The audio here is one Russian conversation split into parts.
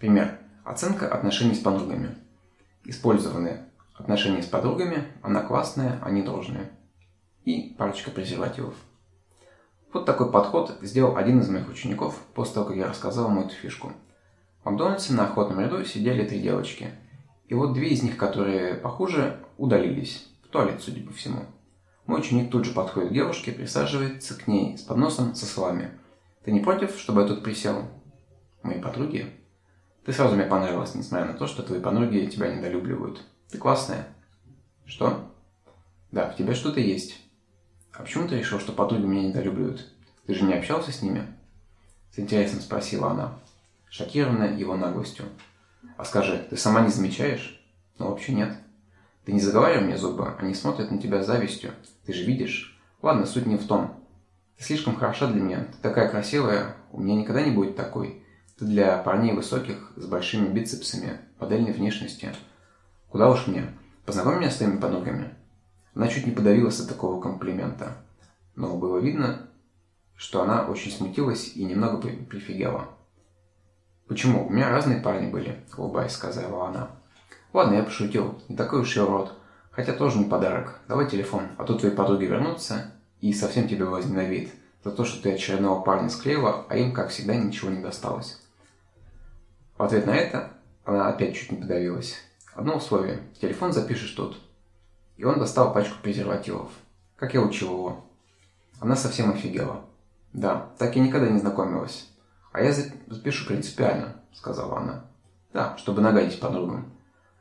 Пример. Оценка отношений с подругами. Использованные отношения с подругами, она классная, они дружные. И парочка презервативов. Вот такой подход сделал один из моих учеников после того, как я рассказал ему эту фишку. В Макдональдсе на охотном ряду сидели три девочки. И вот две из них, которые похуже, удалились. В туалет, судя по всему. Мой ученик тут же подходит к девушке, присаживается к ней с подносом со словами. «Ты не против, чтобы я тут присел?» «Мои подруги?» «Ты сразу мне понравилась, несмотря на то, что твои подруги тебя недолюбливают. Ты классная». «Что?» «Да, в тебе что-то есть». «А почему ты решил, что подруги меня недолюбливают? Ты же не общался с ними?» С интересом спросила она, шокированная его наглостью. «А скажи, ты сама не замечаешь?» «Ну, вообще нет». «Ты не заговаривай мне зубы, они смотрят на тебя завистью. Ты же видишь?» «Ладно, суть не в том. Ты слишком хороша для меня, ты такая красивая, у меня никогда не будет такой. Для парней высоких, с большими бицепсами, модельной внешности. Куда уж мне? Познакомь меня с твоими подругами». Она чуть не подавилась от такого комплимента. Но было видно, что она очень смутилась и немного прифигела. «Почему? У меня разные парни были», — улыбаясь, сказала она. «Ладно, я пошутил. Не такой уж и урод. Хотя тоже не подарок. Давай телефон, а то твои подруги вернутся и совсем тебя возненавидят за то, что ты очередного парня склеила, а им, как всегда, ничего не досталось». В ответ на это она опять чуть не подавилась. Одно условие. Телефон запишешь тут. И он достал пачку презервативов. Как я учил его. Она совсем офигела. Да, так я никогда не знакомилась. А я запишу принципиально, сказала она. Да, чтобы нагадить подругам.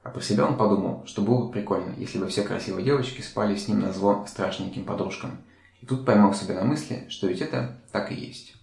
А про себя он подумал, что было бы прикольно, если бы все красивые девочки спали с ним на зло страшненьким подружкам. И тут поймал себя на мысли, что ведь это так и есть.